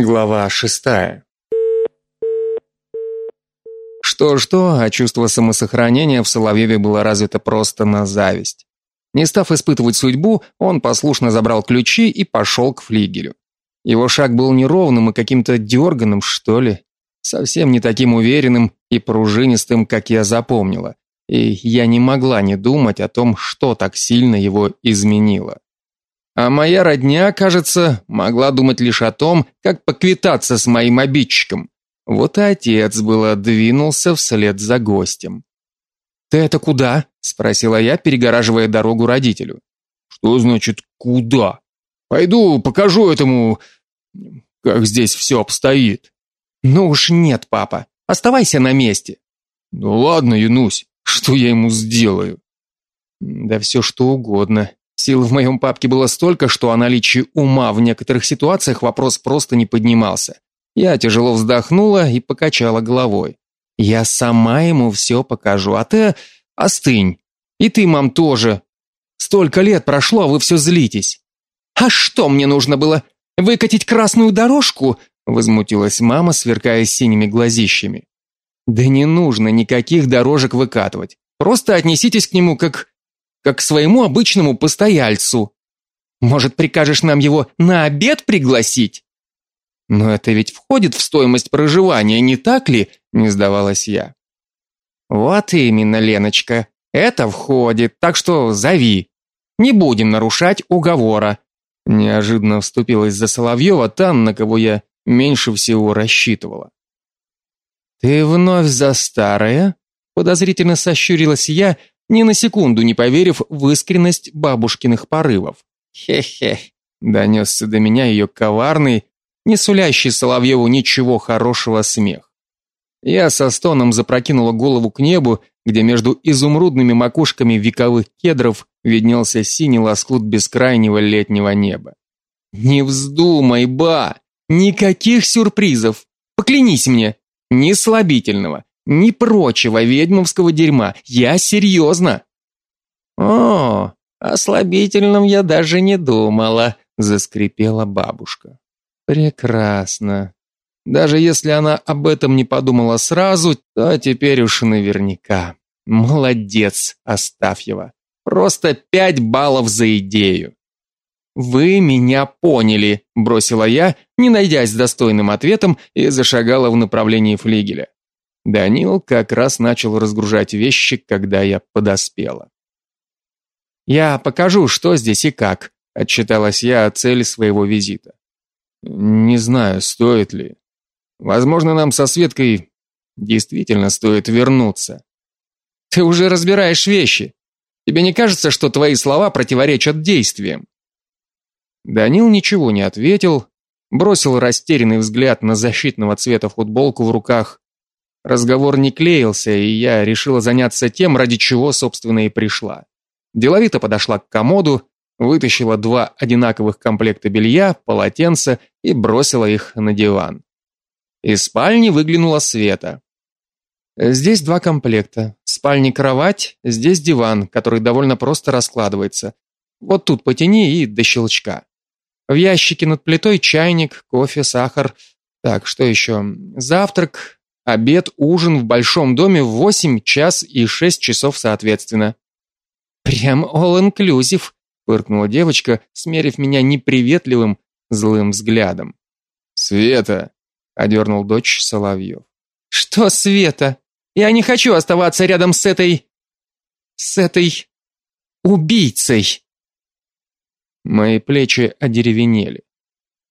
Глава шестая. Что-что, а чувство самосохранения в Соловьеве было развито просто на зависть. Не став испытывать судьбу, он послушно забрал ключи и пошел к флигелю. Его шаг был неровным и каким-то дерганым, что ли, совсем не таким уверенным и пружинистым, как я запомнила. И я не могла не думать о том, что так сильно его изменило. А моя родня, кажется, могла думать лишь о том, как поквитаться с моим обидчиком. Вот и отец было двинулся вслед за гостем. Ты это куда? спросила я, перегораживая дорогу родителю. Что значит куда? Пойду покажу этому, как здесь все обстоит. Ну уж нет, папа. Оставайся на месте. Ну ладно, Янусь, что я ему сделаю? Да все что угодно. Сил в моем папке было столько, что о наличии ума в некоторых ситуациях вопрос просто не поднимался. Я тяжело вздохнула и покачала головой. Я сама ему все покажу, а ты остынь. И ты, мам, тоже. Столько лет прошло, а вы все злитесь. А что мне нужно было? Выкатить красную дорожку? возмутилась мама, сверкая синими глазищами. Да не нужно никаких дорожек выкатывать. Просто отнеситесь к нему как как к своему обычному постояльцу. Может, прикажешь нам его на обед пригласить? Но это ведь входит в стоимость проживания, не так ли? не сдавалась я. Вот именно, Леночка. Это входит, так что зови. Не будем нарушать уговора. Неожиданно вступилась за Соловьева та, на кого я меньше всего рассчитывала. Ты вновь за старое? Подозрительно сощурилась я ни на секунду не поверив в искренность бабушкиных порывов. Хе-хе, донесся до меня ее коварный, не сулящий Соловьеву ничего хорошего смех. Я со стоном запрокинула голову к небу, где между изумрудными макушками вековых кедров виднелся синий лоскут бескрайнего летнего неба. Не вздумай, ба, никаких сюрпризов. Поклянись мне, ни слабительного, ни прочего ведьмовского дерьма. Я серьезно!» «О, о я даже не думала», — заскрипела бабушка. «Прекрасно. Даже если она об этом не подумала сразу, то теперь уж наверняка. Молодец, Астафьева. Просто пять баллов за идею». «Вы меня поняли», — бросила я, не найдясь достойным ответом, и зашагала в направлении флигеля. Данил как раз начал разгружать вещи, когда я подоспела. Я покажу, что здесь и как, отчиталась я о цели своего визита. Не знаю, стоит ли. Возможно, нам со Светкой действительно стоит вернуться. Ты уже разбираешь вещи. Тебе не кажется, что твои слова противоречат действиям? Данил ничего не ответил, бросил растерянный взгляд на защитного цвета футболку в руках Разговор не клеился, и я решила заняться тем, ради чего, собственно, и пришла. Деловито подошла к комоду, вытащила два одинаковых комплекта белья, полотенца и бросила их на диван. Из спальни выглянула Света. Здесь два комплекта. В спальне кровать, здесь диван, который довольно просто раскладывается. Вот тут потяни и до щелчка. В ящике над плитой чайник, кофе, сахар. Так, что еще? Завтрак, Обед, ужин в большом доме в 8, час и 6 часов соответственно. Прям all-inclusive, фыркнула девочка, смерив меня неприветливым, злым взглядом. Света, одернул дочь Соловьев. Что, Света? Я не хочу оставаться рядом с этой с этой убийцей. Мои плечи одеревенели.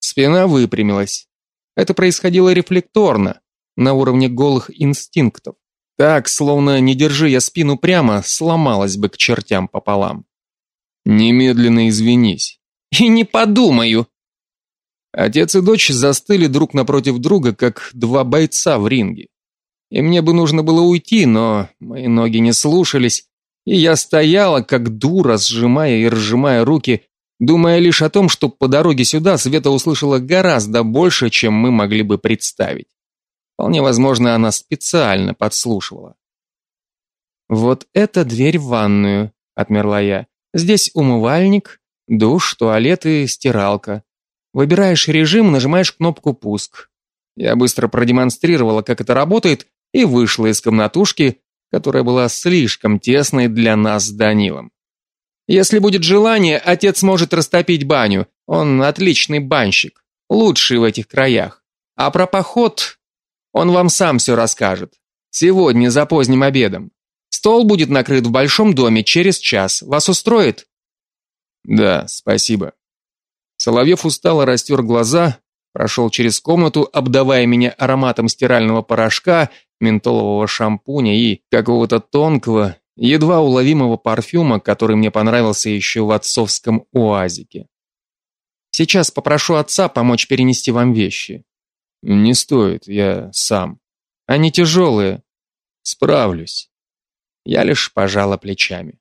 Спина выпрямилась. Это происходило рефлекторно, на уровне голых инстинктов. Так, словно не держи я спину прямо, сломалась бы к чертям пополам. Немедленно извинись. И не подумаю. Отец и дочь застыли друг напротив друга, как два бойца в ринге. И мне бы нужно было уйти, но мои ноги не слушались, и я стояла как дура, сжимая и разжимая руки, думая лишь о том, что по дороге сюда Света услышала гораздо больше, чем мы могли бы представить. Вполне возможно, она специально подслушивала. Вот это дверь в ванную, отмерла я. Здесь умывальник, душ, туалет и стиралка. Выбираешь режим, нажимаешь кнопку «Пуск». Я быстро продемонстрировала, как это работает, и вышла из комнатушки, которая была слишком тесной для нас с Данилом. Если будет желание, отец может растопить баню. Он отличный банщик, лучший в этих краях. А про поход он вам сам все расскажет. Сегодня за поздним обедом. Стол будет накрыт в большом доме через час. Вас устроит? Да, спасибо. Соловьев устало растер глаза, прошел через комнату, обдавая меня ароматом стирального порошка, ментолового шампуня и какого-то тонкого, едва уловимого парфюма, который мне понравился еще в отцовском уазике. Сейчас попрошу отца помочь перенести вам вещи. Не стоит, я сам. Они тяжелые. Справлюсь. Я лишь пожала плечами.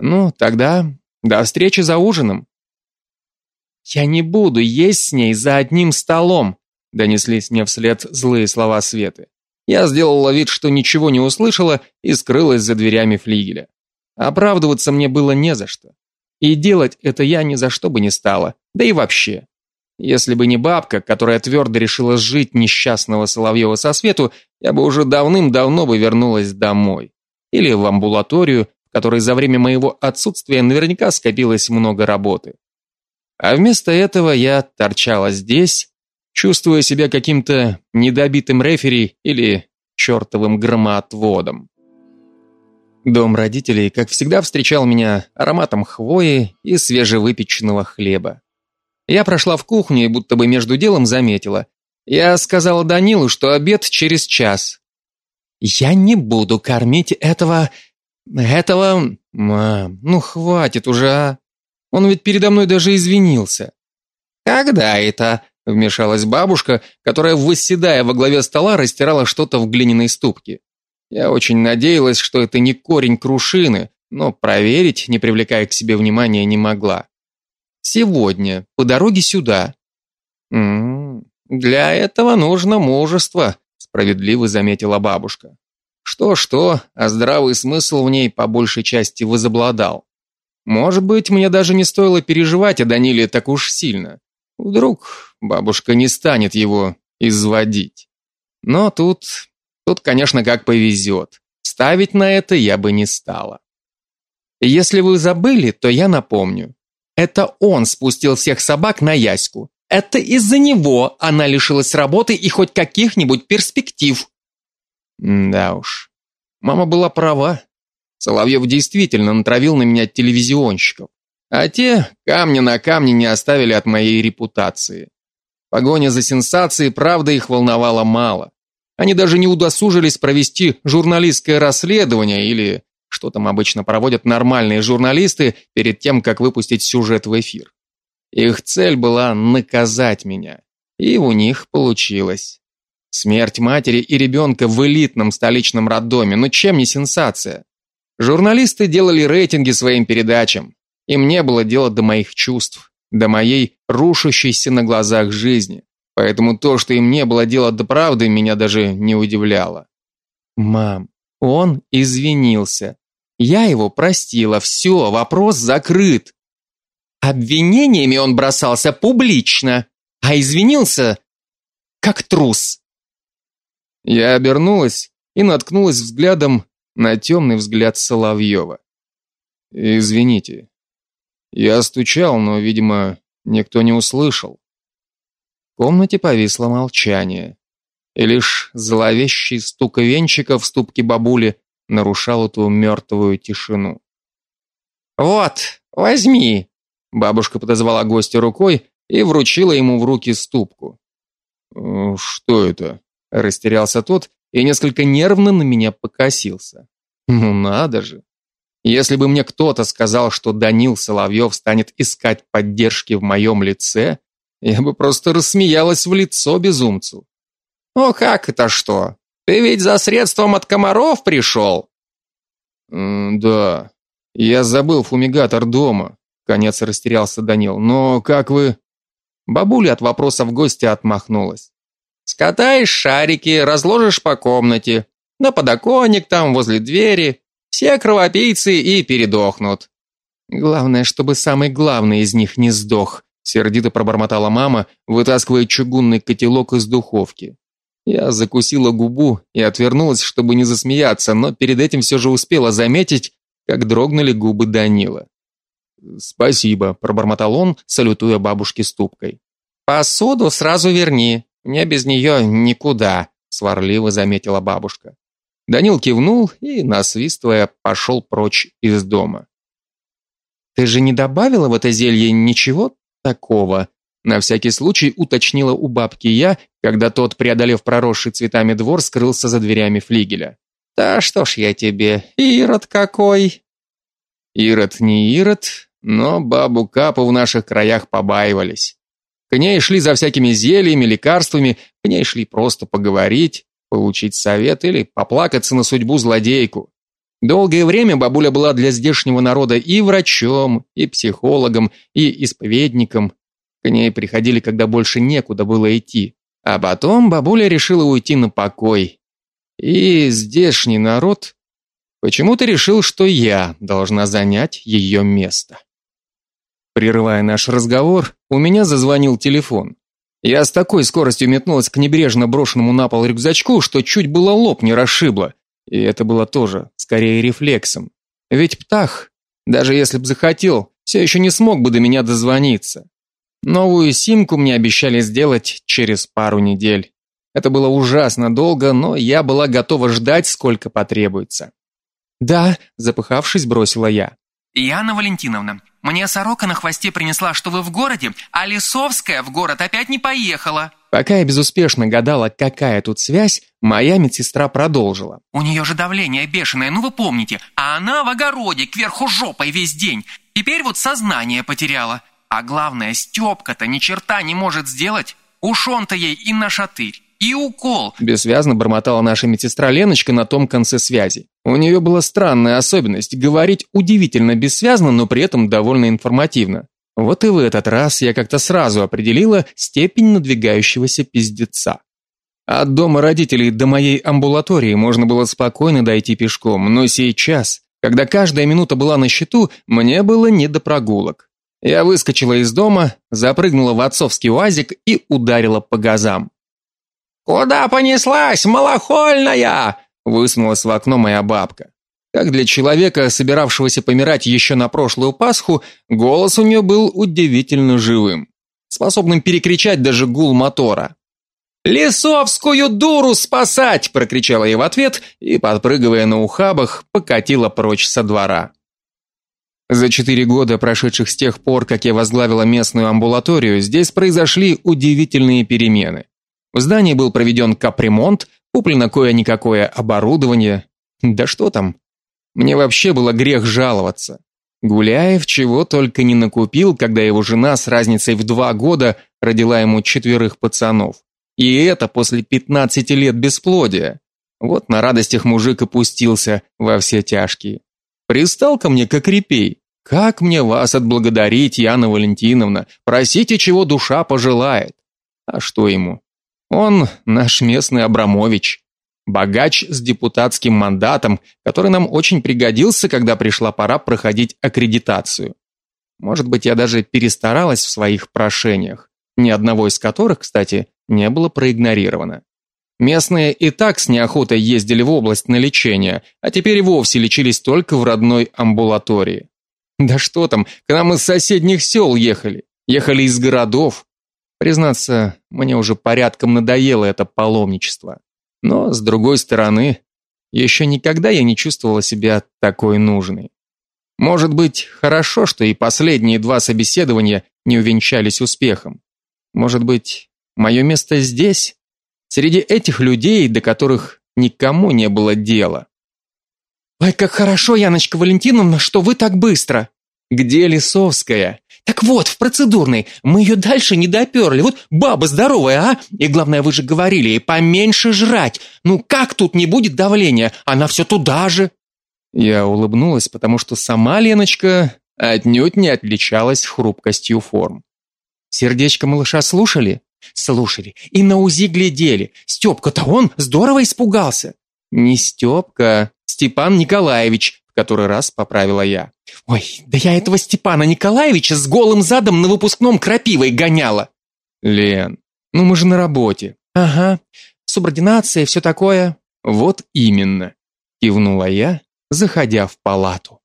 Ну, тогда до встречи за ужином. Я не буду есть с ней за одним столом, донеслись мне вслед злые слова Светы. Я сделала вид, что ничего не услышала и скрылась за дверями флигеля. Оправдываться мне было не за что. И делать это я ни за что бы не стала, да и вообще. Если бы не бабка, которая твердо решила сжить несчастного Соловьева со свету, я бы уже давным-давно бы вернулась домой. Или в амбулаторию, в которой за время моего отсутствия наверняка скопилось много работы. А вместо этого я торчала здесь, чувствуя себя каким-то недобитым рефери или чертовым громоотводом. Дом родителей, как всегда, встречал меня ароматом хвои и свежевыпеченного хлеба. Я прошла в кухню и будто бы между делом заметила. Я сказала Данилу, что обед через час. Я не буду кормить этого этого, мам, ну хватит уже, а? Он ведь передо мной даже извинился. Когда это? вмешалась бабушка, которая восседая во главе стола растирала что-то в глиняной ступке. Я очень надеялась, что это не корень крушины, но проверить, не привлекая к себе внимания, не могла. Сегодня, по дороге сюда. М -м, для этого нужно мужество, справедливо заметила бабушка. Что-что, а здравый смысл в ней по большей части возобладал. Может быть, мне даже не стоило переживать о Даниле так уж сильно. Вдруг бабушка не станет его изводить. Но тут, тут, конечно, как повезет. Ставить на это я бы не стала. Если вы забыли, то я напомню. Это он спустил всех собак на Яську. Это из-за него она лишилась работы и хоть каких-нибудь перспектив. да уж. Мама была права. Соловьев действительно натравил на меня телевизионщиков. А те камня на камне не оставили от моей репутации. Погоня за сенсацией, правда, их волновала мало. Они даже не удосужились провести журналистское расследование или что там обычно проводят нормальные журналисты перед тем, как выпустить сюжет в эфир. Их цель была наказать меня, и у них получилось. Смерть матери и ребенка в элитном столичном роддоме, ну чем не сенсация? Журналисты делали рейтинги своим передачам. Им не было дела до моих чувств, до моей рушащейся на глазах жизни. Поэтому то, что им не было дела до правды, меня даже не удивляло. Мам, он извинился. Я его простила, все, вопрос закрыт. Обвинениями он бросался публично, а извинился как трус. Я обернулась и наткнулась взглядом на темный взгляд Соловьева. Извините. Я стучал, но, видимо, никто не услышал. В комнате повисло молчание, и лишь зловещий стук венчика в ступке бабули нарушал эту мертвую тишину. Вот, возьми. Бабушка подозвала гостя рукой и вручила ему в руки ступку. «Э, что это? растерялся тот и несколько нервно на меня покосился. Ну надо же. Если бы мне кто-то сказал, что Данил Соловьев станет искать поддержки в моем лице, я бы просто рассмеялась в лицо безумцу. О, как это что? Ты ведь за средством от комаров пришел?» да. Я забыл фумигатор дома. Конец растерялся Данил. Но как вы Бабуля от вопросов гостя отмахнулась. Скатаешь шарики, разложишь по комнате, на подоконник там возле двери. Все кровопийцы и передохнут. Главное, чтобы самый главный из них не сдох, сердито пробормотала мама, вытаскивая чугунный котелок из духовки. Я закусила губу и отвернулась, чтобы не засмеяться, но перед этим все же успела заметить, как дрогнули губы Данила. "Спасибо", пробормотал он, салютуя бабушке ступкой. "Посуду сразу верни, мне без нее никуда", сварливо заметила бабушка. Данил кивнул и, насвистывая, пошел прочь из дома. Ты же не добавила в это зелье ничего такого? На всякий случай уточнила у бабки я, когда тот, преодолев проросший цветами двор, скрылся за дверями флигеля. Да что ж я тебе, Ирод какой. Ирод не Ирод, но бабу Капу в наших краях побаивались. К ней шли за всякими зельями, лекарствами, к ней шли просто поговорить, получить совет или поплакаться на судьбу злодейку. Долгое время бабуля была для здешнего народа и врачом, и психологом, и исповедником. К ней приходили, когда больше некуда было идти. А потом бабуля решила уйти на покой. И здешний народ почему-то решил, что я должна занять ее место. Прерывая наш разговор, у меня зазвонил телефон. Я с такой скоростью метнулась к небрежно брошенному на пол рюкзачку, что чуть было лоб не расшибло. И это было тоже скорее рефлексом. Ведь Птах, даже если б захотел, все еще не смог бы до меня дозвониться. Новую симку мне обещали сделать через пару недель. Это было ужасно долго, но я была готова ждать, сколько потребуется. "Да", запыхавшись, бросила я. Яна Валентиновна, мне сорока на хвосте принесла, что вы в городе, а Лисовская в город опять не поехала. Пока я безуспешно гадала, какая тут связь, моя медсестра продолжила. У нее же давление бешеное, ну вы помните, а она в огороде кверху жопой весь день. Теперь вот сознание потеряла. А главное, Степка-то ни черта не может сделать. Уж он-то ей и на шатырь и укол. Бессвязно бормотала наша медсестра Леночка на том конце связи. У нее была странная особенность говорить удивительно бессвязно, но при этом довольно информативно. Вот и в этот раз я как-то сразу определила степень надвигающегося пиздеца. От дома родителей до моей амбулатории можно было спокойно дойти пешком, но сейчас, когда каждая минута была на счету, мне было не до прогулок. Я выскочила из дома, запрыгнула в отцовский УАЗик и ударила по газам. «Куда понеслась, малохольная?» высунулась в окно моя бабка. Как для человека, собиравшегося помирать еще на прошлую Пасху, голос у нее был удивительно живым, способным перекричать даже гул мотора. «Лесовскую дуру спасать!» – прокричала я в ответ и, подпрыгивая на ухабах, покатила прочь со двора. За четыре года, прошедших с тех пор, как я возглавила местную амбулаторию, здесь произошли удивительные перемены. В здании был проведен капремонт, куплено кое-никакое оборудование. Да что там? Мне вообще было грех жаловаться. Гуляев чего только не накупил, когда его жена с разницей в два года родила ему четверых пацанов. И это после 15 лет бесплодия. Вот на радостях мужик опустился во все тяжкие. Пристал ко мне как репей. Как мне вас отблагодарить, Яна Валентиновна? Просите, чего душа пожелает. А что ему? Он наш местный Абрамович, богач с депутатским мандатом, который нам очень пригодился, когда пришла пора проходить аккредитацию. Может быть, я даже перестаралась в своих прошениях, ни одного из которых, кстати, не было проигнорировано. Местные и так с неохотой ездили в область на лечение, а теперь и вовсе лечились только в родной амбулатории. Да что там, к нам из соседних сел ехали, ехали из городов, Признаться, мне уже порядком надоело это паломничество. Но с другой стороны, еще никогда я не чувствовала себя такой нужной. Может быть, хорошо, что и последние два собеседования не увенчались успехом. Может быть, мое место здесь, среди этих людей, до которых никому не было дела. Ой, как хорошо, Яночка Валентиновна, что вы так быстро. Где Лисовская? Так вот, в процедурной. Мы ее дальше не доперли. Вот баба здоровая, а? И главное, вы же говорили, ей поменьше жрать. Ну как тут не будет давления? Она все туда же. Я улыбнулась, потому что сама Леночка отнюдь не отличалась хрупкостью форм. Сердечко малыша слушали? Слушали. И на УЗИ глядели. Степка-то он здорово испугался. Не Степка, Степан Николаевич, который раз поправила я. Ой, да я этого Степана Николаевича с голым задом на выпускном крапивой гоняла. Лен, ну мы же на работе. Ага. Субординация, все такое. Вот именно, кивнула я, заходя в палату.